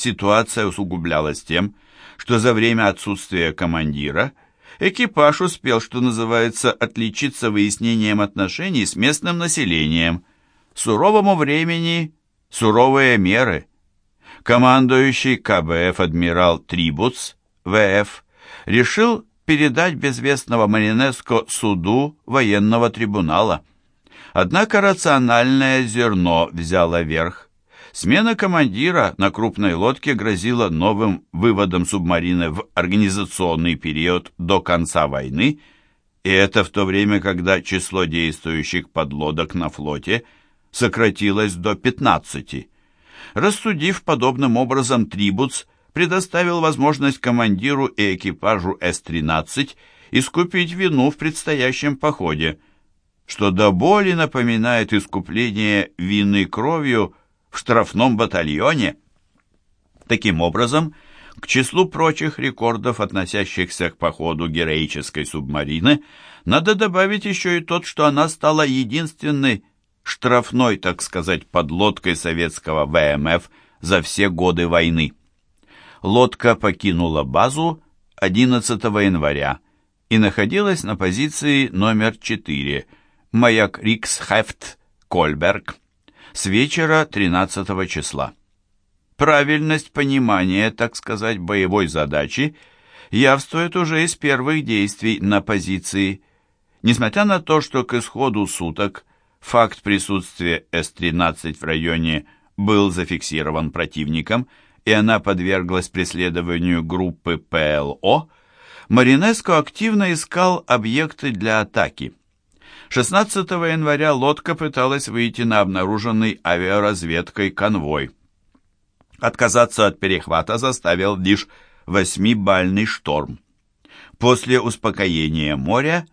Ситуация усугублялась тем, что за время отсутствия командира экипаж успел, что называется, отличиться выяснением отношений с местным населением. Суровому времени суровые меры. Командующий КБФ адмирал Трибуц, ВФ, решил передать безвестного Маринеско суду военного трибунала. Однако рациональное зерно взяло верх. Смена командира на крупной лодке грозила новым выводом субмарины в организационный период до конца войны, и это в то время, когда число действующих подлодок на флоте сократилось до 15. Рассудив подобным образом, Трибуц предоставил возможность командиру и экипажу С-13 искупить вину в предстоящем походе, что до боли напоминает искупление вины кровью в штрафном батальоне. Таким образом, к числу прочих рекордов, относящихся к походу героической субмарины, надо добавить еще и тот, что она стала единственной штрафной, так сказать, подлодкой советского ВМФ за все годы войны. Лодка покинула базу 11 января и находилась на позиции номер 4, маяк Риксхефт, Кольберг с вечера 13 числа. Правильность понимания, так сказать, боевой задачи явствует уже из первых действий на позиции. Несмотря на то, что к исходу суток факт присутствия С-13 в районе был зафиксирован противником, и она подверглась преследованию группы ПЛО, Маринеско активно искал объекты для атаки – 16 января лодка пыталась выйти на обнаруженный авиаразведкой конвой. Отказаться от перехвата заставил лишь восьмибальный шторм. После успокоения моря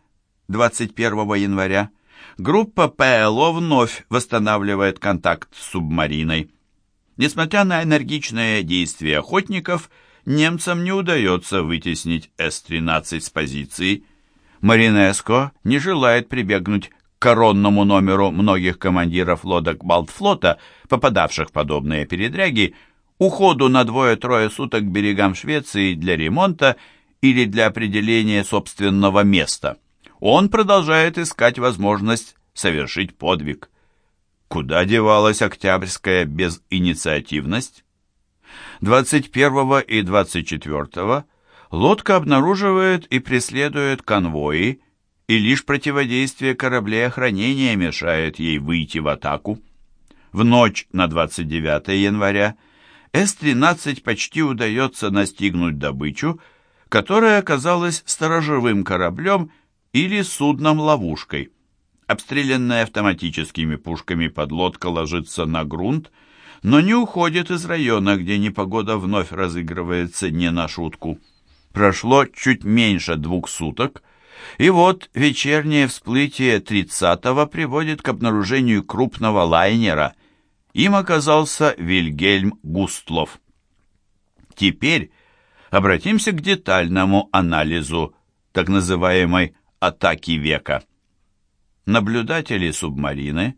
21 января группа ПЛО вновь восстанавливает контакт с субмариной. Несмотря на энергичное действие охотников, немцам не удается вытеснить С-13 с позиции – Маринеско не желает прибегнуть к коронному номеру многих командиров лодок Балтфлота, попадавших в подобные передряги, уходу на двое-трое суток к берегам Швеции для ремонта или для определения собственного места. Он продолжает искать возможность совершить подвиг. Куда девалась октябрьская безинициативность? 21 и 24 лодка обнаруживает и преследует конвои, и лишь противодействие кораблей охранения мешает ей выйти в атаку. В ночь на 29 января С-13 почти удается настигнуть добычу, которая оказалась сторожевым кораблем или судном-ловушкой. Обстрелянная автоматическими пушками подлодка ложится на грунт, но не уходит из района, где непогода вновь разыгрывается не на шутку. Прошло чуть меньше двух суток, и вот вечернее всплытие 30-го приводит к обнаружению крупного лайнера. Им оказался Вильгельм Густлов. Теперь обратимся к детальному анализу так называемой «атаки века». Наблюдатели субмарины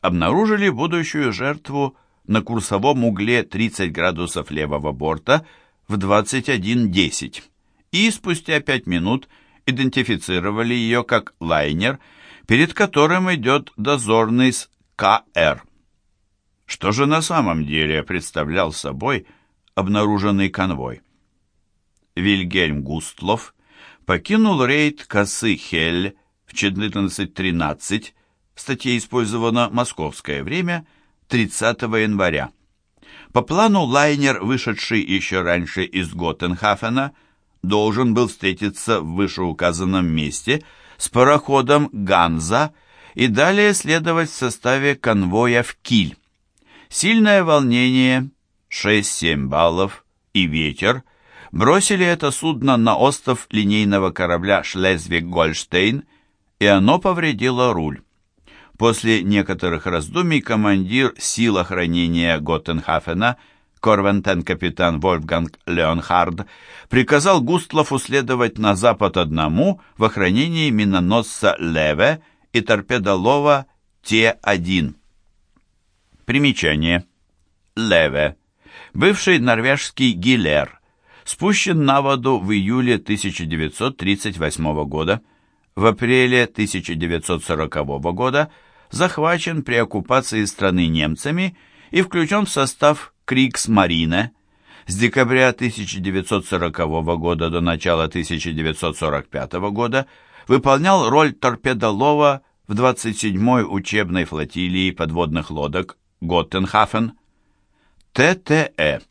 обнаружили будущую жертву на курсовом угле 30 градусов левого борта в 21.10 и спустя пять минут идентифицировали ее как лайнер, перед которым идет дозорный с КР. Что же на самом деле представлял собой обнаруженный конвой? Вильгельм Густлов покинул рейд косы Хель в 14.13, в статье использовано московское время, 30 января. По плану лайнер, вышедший еще раньше из Готтенхафена, должен был встретиться в вышеуказанном месте с пароходом «Ганза» и далее следовать в составе конвоя в Киль. Сильное волнение, 6-7 баллов и ветер бросили это судно на остров линейного корабля «Шлезвиг-Гольштейн», и оно повредило руль. После некоторых раздумий командир сил охранения Готтенхафена – корвентен-капитан Вольфганг Леонхард приказал Густлову следовать на запад одному в охранении миноносца Леве и торпедолова Т-1. Примечание. Леве. Бывший норвежский Гилер спущен на воду в июле 1938 года. В апреле 1940 года захвачен при оккупации страны немцами и включен в состав Крикс-Марине. С декабря 1940 года до начала 1945 года выполнял роль торпедолова в 27-й учебной флотилии подводных лодок Готтенхафен. ТТЭ.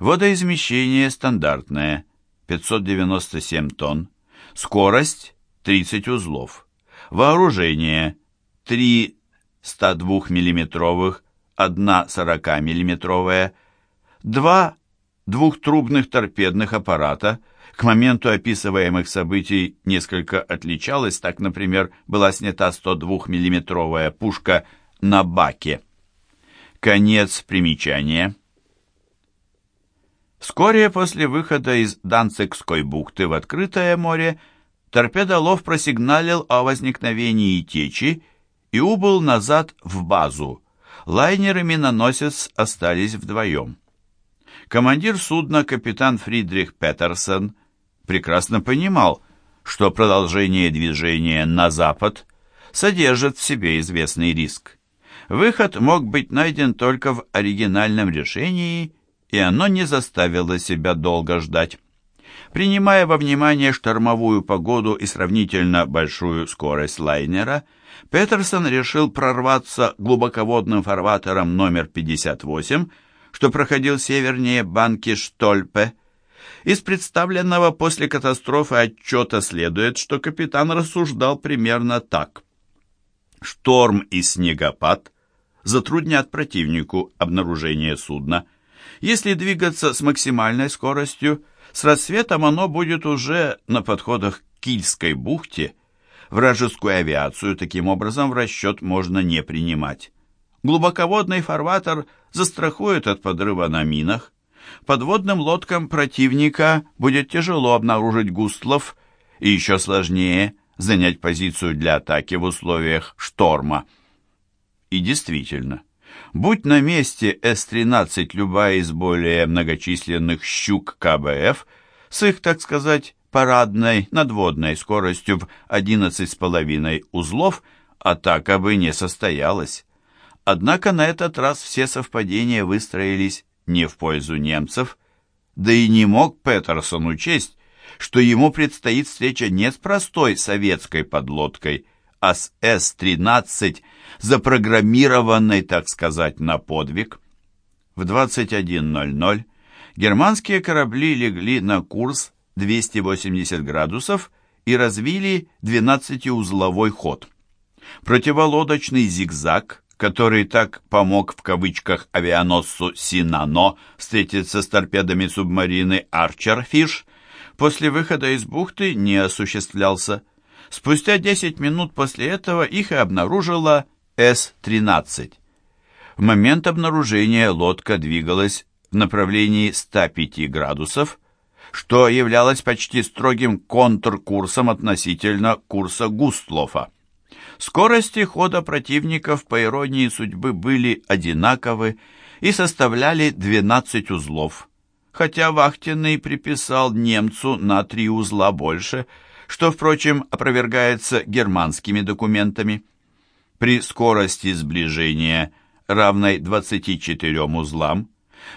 Водоизмещение стандартное 597 тонн. Скорость 30 узлов. Вооружение 3 102 миллиметровых, 1 40 миллиметровая, 2 двухтрубных торпедных аппарата – к моменту описываемых событий несколько отличалась, так, например, была снята 102 миллиметровая пушка на баке. Конец примечания. Вскоре после выхода из Данцигской бухты в открытое море торпедолов просигналил о возникновении течи и убыл назад в базу. Лайнер и миноносец остались вдвоем. Командир судна капитан Фридрих Петерсон прекрасно понимал, что продолжение движения на запад содержит в себе известный риск. Выход мог быть найден только в оригинальном решении, и оно не заставило себя долго ждать. Принимая во внимание штормовую погоду и сравнительно большую скорость лайнера, Петерсон решил прорваться глубоководным фарватером номер 58, что проходил севернее банки Штольпе, из представленного после катастрофы отчета следует, что капитан рассуждал примерно так. Шторм и снегопад затруднят противнику обнаружение судна. Если двигаться с максимальной скоростью, с рассветом оно будет уже на подходах к Кильской бухте. Вражескую авиацию таким образом в расчет можно не принимать. Глубоководный фарватер застрахует от подрыва на минах, Подводным лодкам противника будет тяжело обнаружить густлов и еще сложнее занять позицию для атаки в условиях шторма. И действительно, будь на месте С-13 любая из более многочисленных «щук» КБФ с их, так сказать, парадной надводной скоростью в 11,5 узлов, атака бы не состоялась. Однако на этот раз все совпадения выстроились не в пользу немцев, да и не мог Петерсон учесть, что ему предстоит встреча не с простой советской подлодкой, а с С-13, запрограммированной, так сказать, на подвиг. В 21.00 германские корабли легли на курс 280 градусов и развили 12-узловой ход. Противолодочный зигзаг который так помог в кавычках авианосцу Синано встретиться с торпедами субмарины Арчерфиш, после выхода из бухты не осуществлялся. Спустя 10 минут после этого их и обнаружила С-13. В момент обнаружения лодка двигалась в направлении 105 градусов, что являлось почти строгим контркурсом относительно курса Густлофа. Скорости хода противников, по иронии судьбы, были одинаковы и составляли 12 узлов, хотя Вахтенный приписал немцу на три узла больше, что, впрочем, опровергается германскими документами. При скорости сближения, равной 24 узлам,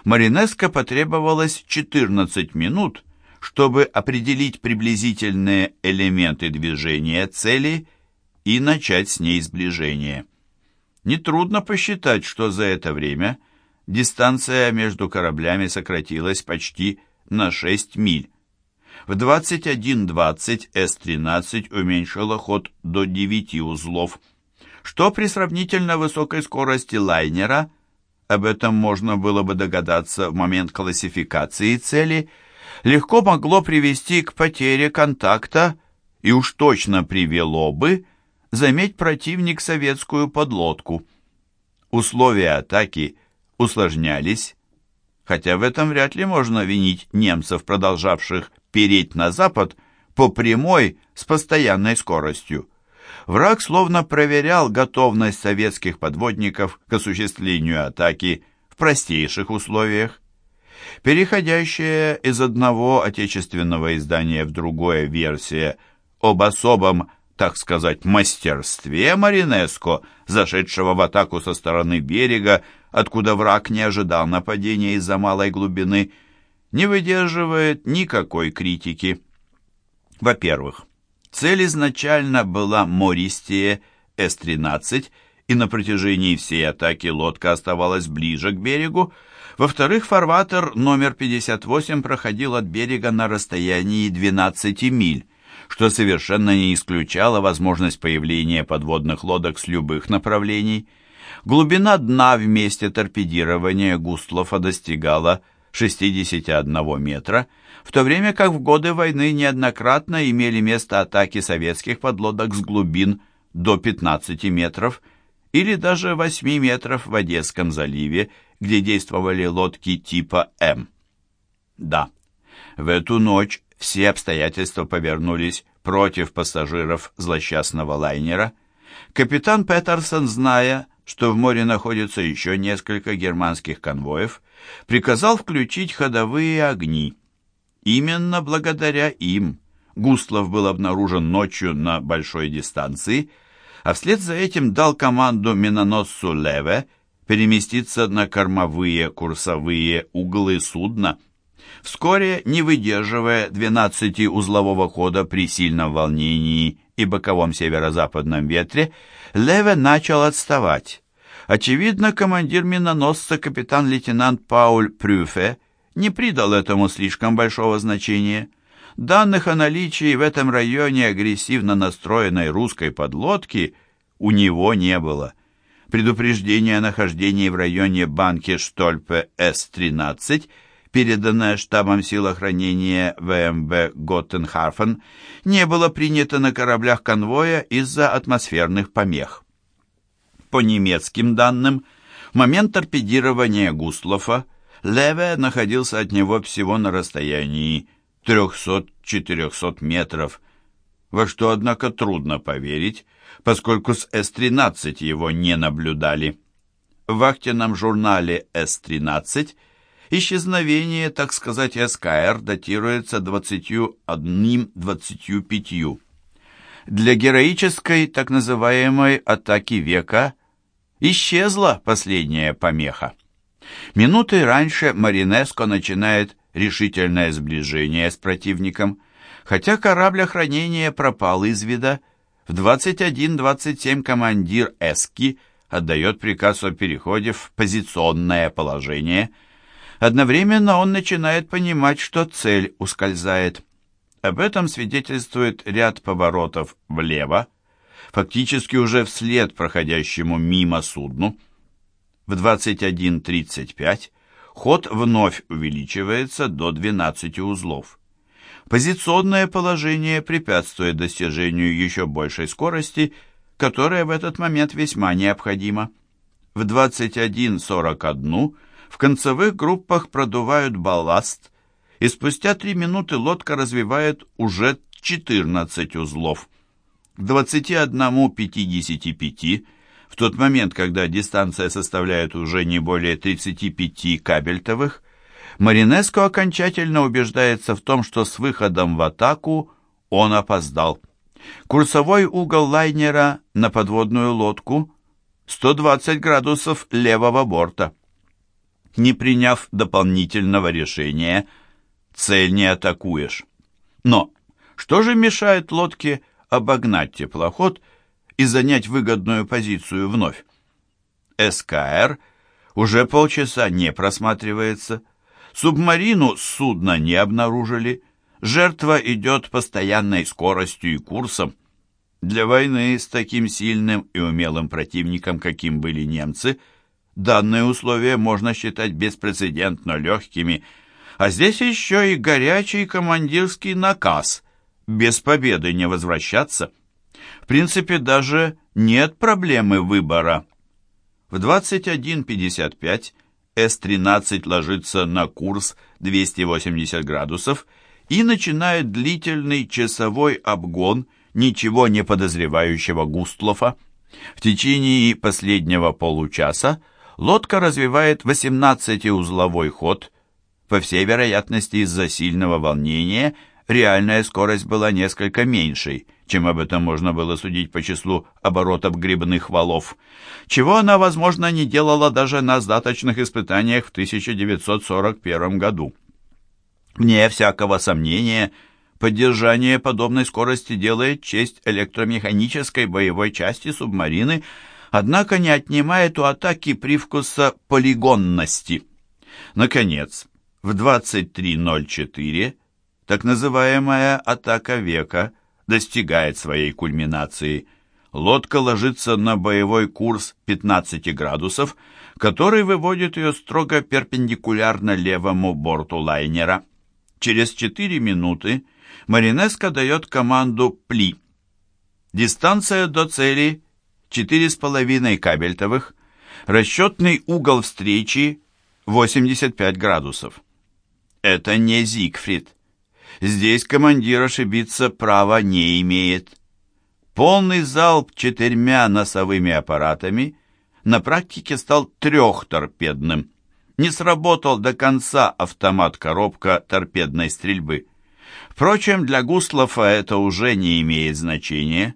Маринеско потребовалось 14 минут, чтобы определить приблизительные элементы движения цели – и начать с ней сближение. Нетрудно посчитать, что за это время дистанция между кораблями сократилась почти на 6 миль. В 21.20 С-13 уменьшила ход до 9 узлов, что при сравнительно высокой скорости лайнера, об этом можно было бы догадаться в момент классификации цели, легко могло привести к потере контакта и уж точно привело бы заметь противник советскую подлодку. Условия атаки усложнялись, хотя в этом вряд ли можно винить немцев, продолжавших переть на запад по прямой с постоянной скоростью. Враг словно проверял готовность советских подводников к осуществлению атаки в простейших условиях. переходящая из одного отечественного издания в другое версия об особом, так сказать, мастерстве Маринеско, зашедшего в атаку со стороны берега, откуда враг не ожидал нападения из-за малой глубины, не выдерживает никакой критики. Во-первых, цель изначально была мористее С-13, и на протяжении всей атаки лодка оставалась ближе к берегу. Во-вторых, фарватер номер 58 проходил от берега на расстоянии 12 миль, что совершенно не исключало возможность появления подводных лодок с любых направлений. Глубина дна в торпедирования Густлофа достигала 61 метра, в то время как в годы войны неоднократно имели место атаки советских подлодок с глубин до 15 метров или даже 8 метров в Одесском заливе, где действовали лодки типа М. Да, в эту ночь все обстоятельства повернулись против пассажиров злосчастного лайнера. Капитан Петерсон, зная, что в море находится еще несколько германских конвоев, приказал включить ходовые огни. Именно благодаря им Густлов был обнаружен ночью на большой дистанции, а вслед за этим дал команду миноносцу Леве переместиться на кормовые курсовые углы судна. Вскоре, не выдерживая 12-узлового хода при сильном волнении и боковом северо-западном ветре, Леве начал отставать. Очевидно, командир миноносца капитан-лейтенант Пауль Прюфе не придал этому слишком большого значения. Данных о наличии в этом районе агрессивно настроенной русской подлодки у него не было. Предупреждение о нахождении в районе банки Штольпе С-13, переданное штабом сил охранения ВМБ Готтенхарфен, не было принято на кораблях конвоя из-за атмосферных помех. По немецким данным, в момент торпедирования Густлофа Леве находился от него всего на расстоянии 300-400 метров, во что, однако, трудно поверить, поскольку с С-13 его не наблюдали. В вахтенном журнале С-13 исчезновение, так сказать, СКР датируется 21-25. Для героической так называемой атаки века исчезла последняя помеха. Минуты раньше Маринеско начинает решительное сближение с противником, хотя корабль охранения пропал из вида, в 21-27 командир Эски отдает приказ о переходе в позиционное положение. Одновременно он начинает понимать, что цель ускользает. Об этом свидетельствует ряд поворотов влево, фактически уже вслед проходящему мимо судну. В 21.35 ход вновь увеличивается до 12 узлов. Позиционное положение препятствует достижению еще большей скорости, которая в этот момент весьма необходима. В 21.41 в концевых группах продувают балласт, и спустя 3 минуты лодка развивает уже 14 узлов. К 21.55 в тот момент, когда дистанция составляет уже не более 35 кабельтовых, Маринеско окончательно убеждается в том, что с выходом в атаку он опоздал. Курсовой угол лайнера на подводную лодку 120 градусов левого борта. Не приняв дополнительного решения, цель не атакуешь. Но что же мешает лодке обогнать теплоход и занять выгодную позицию вновь. СКР уже полчаса не просматривается. Субмарину судна не обнаружили. Жертва идет постоянной скоростью и курсом. Для войны с таким сильным и умелым противником, каким были немцы, данные условия можно считать беспрецедентно легкими, а здесь еще и горячий командирский наказ – без победы не возвращаться. В принципе, даже нет проблемы выбора. В 21.55 С-13 ложится на курс 280 градусов и начинает длительный часовой обгон ничего не подозревающего Густлофа. В течение последнего получаса лодка развивает 18-узловой ход, По всей вероятности, из-за сильного волнения реальная скорость была несколько меньшей, чем об этом можно было судить по числу оборотов грибных валов, чего она, возможно, не делала даже на сдаточных испытаниях в 1941 году. Вне всякого сомнения, поддержание подобной скорости делает честь электромеханической боевой части субмарины, однако не отнимает у атаки привкуса полигонности. Наконец, в 23.04 так называемая атака века достигает своей кульминации. Лодка ложится на боевой курс 15 градусов, который выводит ее строго перпендикулярно левому борту лайнера. Через 4 минуты Маринеско дает команду «Пли». Дистанция до цели 4,5 кабельтовых, расчетный угол встречи 85 градусов. Это не Зигфрид. Здесь командир ошибиться права не имеет. Полный залп четырьмя носовыми аппаратами на практике стал трехторпедным. Не сработал до конца автомат-коробка торпедной стрельбы. Впрочем, для Гуслова это уже не имеет значения.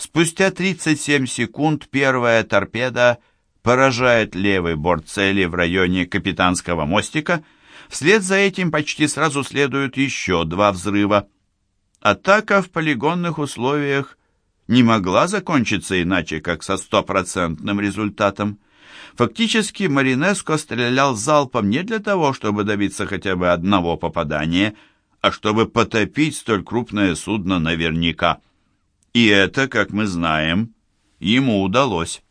Спустя 37 секунд первая торпеда поражает левый борт цели в районе капитанского мостика – Вслед за этим почти сразу следуют еще два взрыва. Атака в полигонных условиях не могла закончиться иначе, как со стопроцентным результатом. Фактически Маринеско стрелял залпом не для того, чтобы добиться хотя бы одного попадания, а чтобы потопить столь крупное судно наверняка. И это, как мы знаем, ему удалось.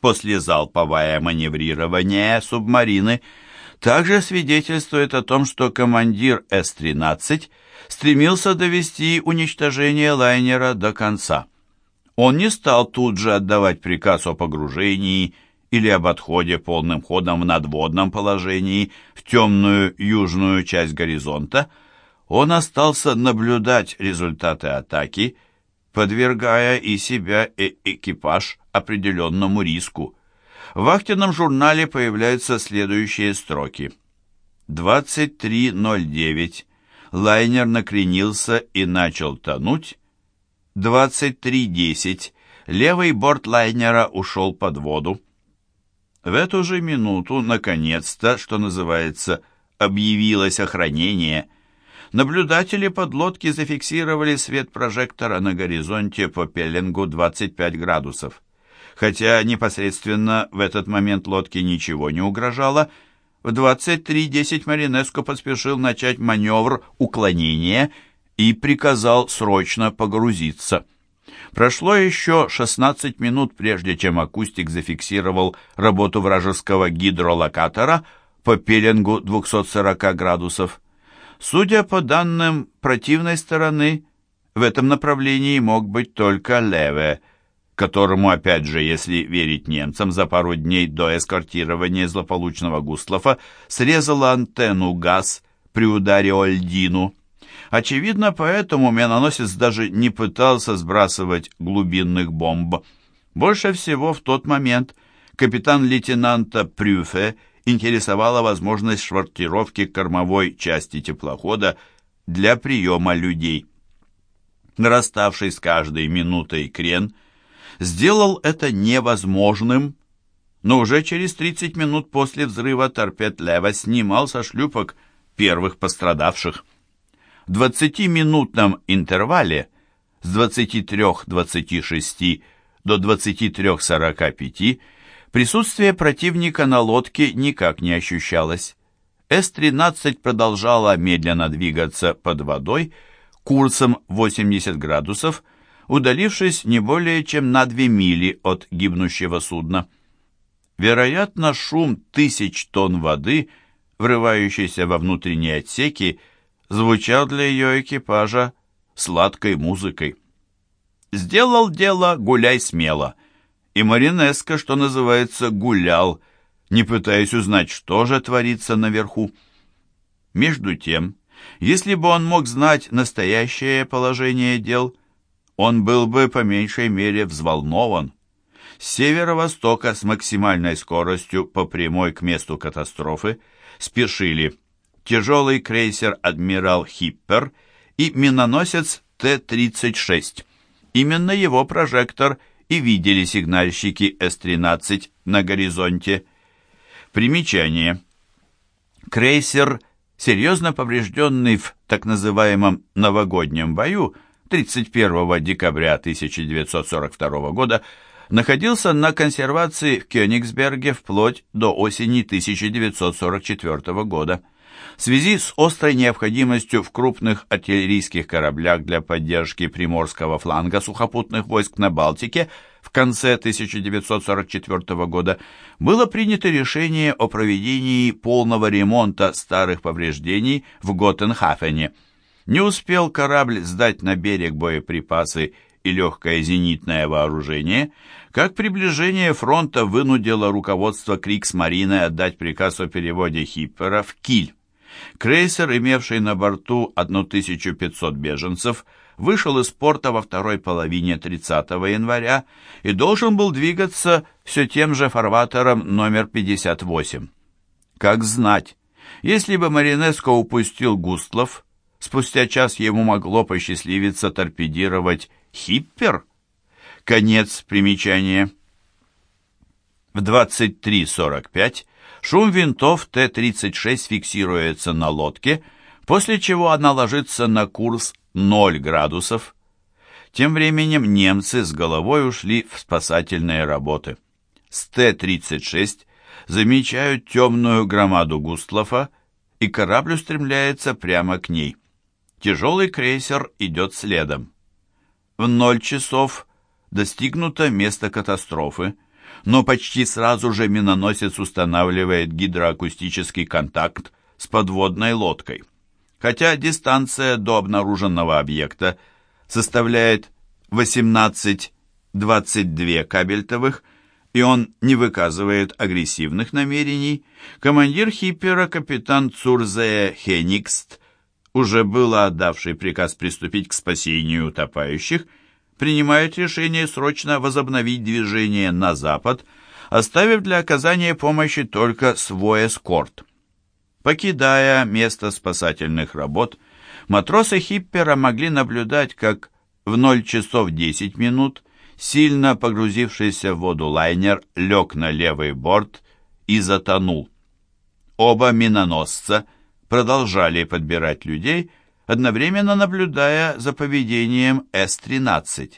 Послезалповое маневрирование субмарины – также свидетельствует о том, что командир С-13 стремился довести уничтожение лайнера до конца. Он не стал тут же отдавать приказ о погружении или об отходе полным ходом в надводном положении в темную южную часть горизонта. Он остался наблюдать результаты атаки, подвергая и себя, и экипаж определенному риску. В вахтенном журнале появляются следующие строки. 23.09. Лайнер накренился и начал тонуть. 23.10. Левый борт лайнера ушел под воду. В эту же минуту, наконец-то, что называется, объявилось охранение. Наблюдатели подлодки зафиксировали свет прожектора на горизонте по пеленгу 25 градусов. Хотя непосредственно в этот момент лодке ничего не угрожало, в 23.10 Маринеско поспешил начать маневр уклонения и приказал срочно погрузиться. Прошло еще 16 минут, прежде чем акустик зафиксировал работу вражеского гидролокатора по пеленгу 240 градусов. Судя по данным противной стороны, в этом направлении мог быть только Леве – которому, опять же, если верить немцам, за пару дней до эскортирования злополучного Густлофа срезала антенну газ при ударе о льдину. Очевидно, поэтому миноносец даже не пытался сбрасывать глубинных бомб. Больше всего в тот момент капитан-лейтенанта Прюфе интересовала возможность швартировки кормовой части теплохода для приема людей. Нараставший с каждой минутой крен – сделал это невозможным, но уже через 30 минут после взрыва торпед Лева снимал со шлюпок первых пострадавших. В 20-минутном интервале с 23.26 до 23.45 присутствие противника на лодке никак не ощущалось. С-13 продолжала медленно двигаться под водой курсом 80 градусов, удалившись не более чем на две мили от гибнущего судна. Вероятно, шум тысяч тонн воды, врывающийся во внутренние отсеки, звучал для ее экипажа сладкой музыкой. Сделал дело, гуляй смело. И Маринеско, что называется, гулял, не пытаясь узнать, что же творится наверху. Между тем, если бы он мог знать настоящее положение дел, он был бы по меньшей мере взволнован. С северо-востока с максимальной скоростью по прямой к месту катастрофы спешили тяжелый крейсер «Адмирал Хиппер» и миноносец Т-36. Именно его прожектор и видели сигнальщики С-13 на горизонте. Примечание. Крейсер, серьезно поврежденный в так называемом «новогоднем бою» 31 декабря 1942 года, находился на консервации в Кёнигсберге вплоть до осени 1944 года. В связи с острой необходимостью в крупных артиллерийских кораблях для поддержки приморского фланга сухопутных войск на Балтике в конце 1944 года было принято решение о проведении полного ремонта старых повреждений в Готенхафене. Не успел корабль сдать на берег боеприпасы и легкое зенитное вооружение, как приближение фронта вынудило руководство Криксмарины отдать приказ о переводе Хиппера в Киль. Крейсер, имевший на борту 1500 беженцев, вышел из порта во второй половине 30 января и должен был двигаться все тем же фарватером номер 58. Как знать, если бы Маринеско упустил Густлов, спустя час ему могло посчастливиться торпедировать Хиппер? Конец примечания. В 23.45 шум винтов Т-36 фиксируется на лодке, после чего она ложится на курс 0 градусов. Тем временем немцы с головой ушли в спасательные работы. С Т-36 замечают темную громаду Густлофа, и корабль устремляется прямо к ней. Тяжелый крейсер идет следом. В ноль часов достигнуто место катастрофы, но почти сразу же миноносец устанавливает гидроакустический контакт с подводной лодкой. Хотя дистанция до обнаруженного объекта составляет 18-22 кабельтовых, и он не выказывает агрессивных намерений, командир Хиппера капитан Цурзея Хеникст уже было отдавший приказ приступить к спасению утопающих, принимает решение срочно возобновить движение на запад, оставив для оказания помощи только свой эскорт. Покидая место спасательных работ, матросы Хиппера могли наблюдать, как в 0 часов 10 минут сильно погрузившийся в воду лайнер лег на левый борт и затонул. Оба миноносца – продолжали подбирать людей, одновременно наблюдая за поведением С-13.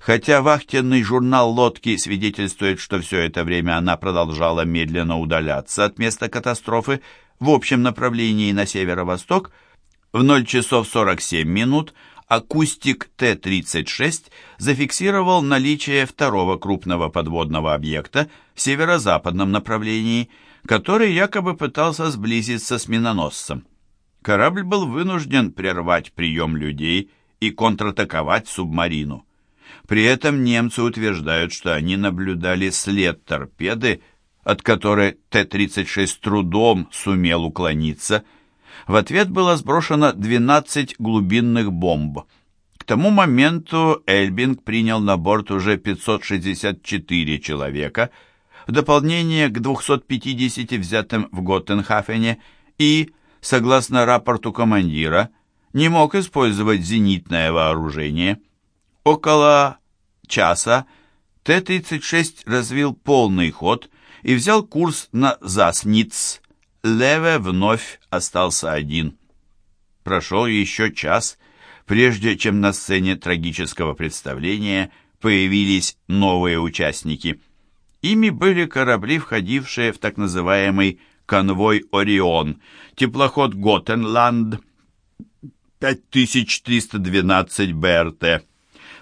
Хотя вахтенный журнал лодки свидетельствует, что все это время она продолжала медленно удаляться от места катастрофы в общем направлении на северо-восток, в 0 часов 47 минут акустик Т-36 зафиксировал наличие второго крупного подводного объекта в северо-западном направлении – который якобы пытался сблизиться с миноносцем. Корабль был вынужден прервать прием людей и контратаковать субмарину. При этом немцы утверждают, что они наблюдали след торпеды, от которой Т-36 с трудом сумел уклониться. В ответ было сброшено 12 глубинных бомб. К тому моменту Эльбинг принял на борт уже 564 человека – в дополнение к 250 взятым в Готтенхафене и, согласно рапорту командира, не мог использовать зенитное вооружение. Около часа Т-36 развил полный ход и взял курс на Засниц. Леве вновь остался один. Прошел еще час, прежде чем на сцене трагического представления появились новые участники – Ими были корабли, входившие в так называемый конвой «Орион», теплоход «Готенланд», 5312 БРТ.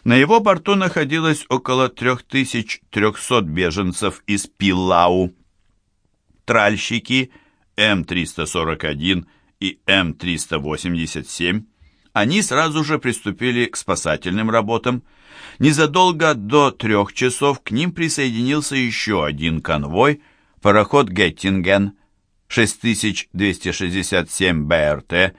На его борту находилось около 3300 беженцев из Пилау. Тральщики М-341 и М-387 они сразу же приступили к спасательным работам. Незадолго до трех часов к ним присоединился еще один конвой, пароход «Геттинген», 6267 БРТ,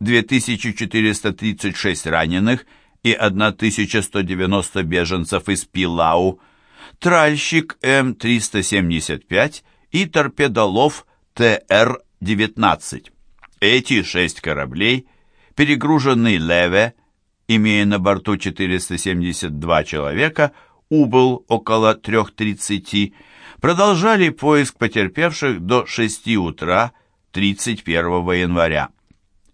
2436 раненых и 1190 беженцев из Пилау, тральщик М-375 и торпедолов ТР-19. Эти шесть кораблей, перегруженный Леве, имея на борту 472 человека, убыл около 3.30, продолжали поиск потерпевших до 6 утра 31 января.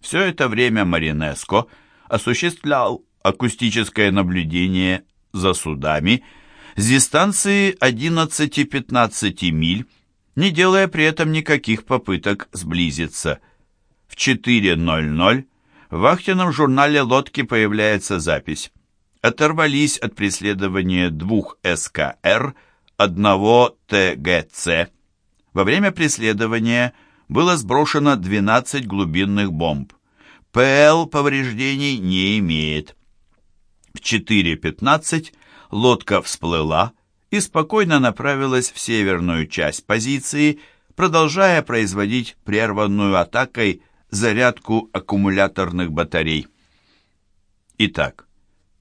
Все это время Маринеско осуществлял акустическое наблюдение за судами с дистанции 11-15 миль, не делая при этом никаких попыток сблизиться. В 4.00 в вахтенном журнале лодки появляется запись. Оторвались от преследования двух СКР, одного ТГЦ. Во время преследования было сброшено 12 глубинных бомб. ПЛ повреждений не имеет. В 4.15 лодка всплыла и спокойно направилась в северную часть позиции, продолжая производить прерванную атакой зарядку аккумуляторных батарей. Итак,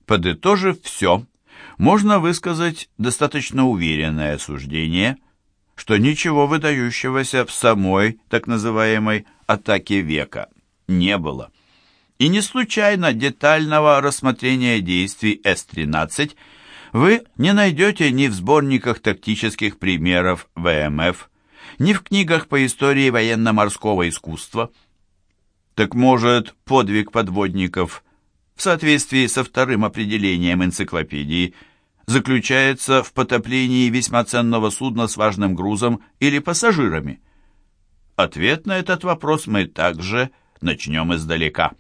подытожив все, можно высказать достаточно уверенное суждение, что ничего выдающегося в самой так называемой «атаке века» не было. И не случайно детального рассмотрения действий С-13 вы не найдете ни в сборниках тактических примеров ВМФ, ни в книгах по истории военно-морского искусства. Так может, подвиг подводников в соответствии со вторым определением энциклопедии заключается в потоплении весьма ценного судна с важным грузом или пассажирами? Ответ на этот вопрос мы также начнем издалека.